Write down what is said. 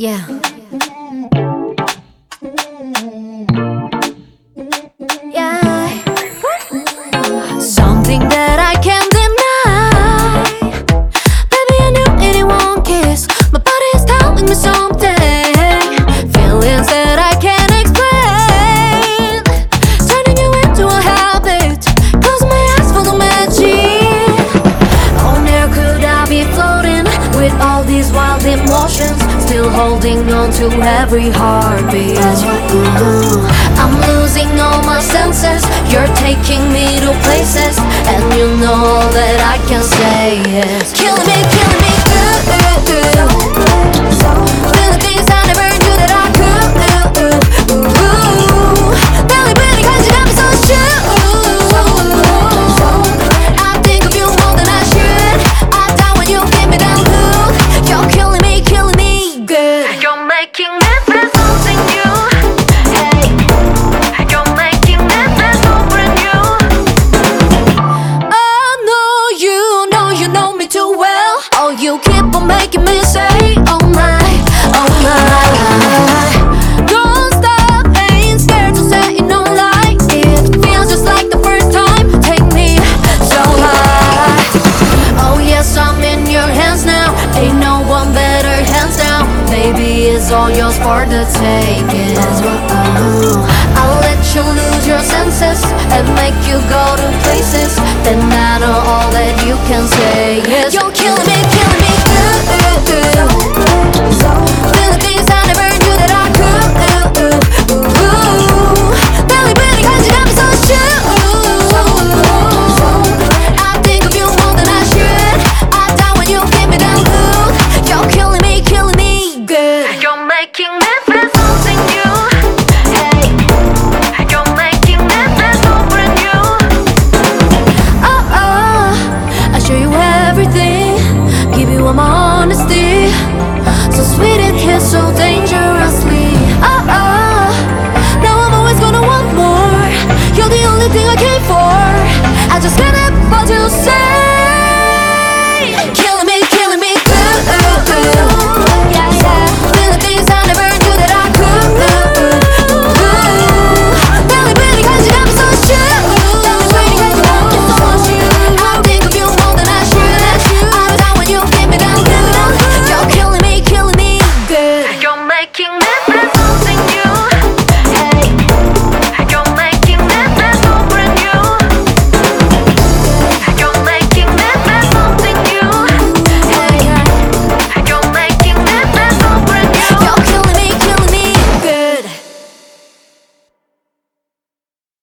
Yeah. Yeah. Wild emotions. Still holding on to every heartbeat. Ooh, I'm losing all my senses. You're taking me to places, and you know that I can say it. Killing me, making me say, oh my, oh my. Don't stop, ain't scared no lie. It feels just like the first time. Take me so high. Oh yes, I'm in your hands now. Ain't no one better, hands down. Baby, it's all yours for the taking. I'll let you lose your senses and make you go to places. I know all that you can say is You're killing me.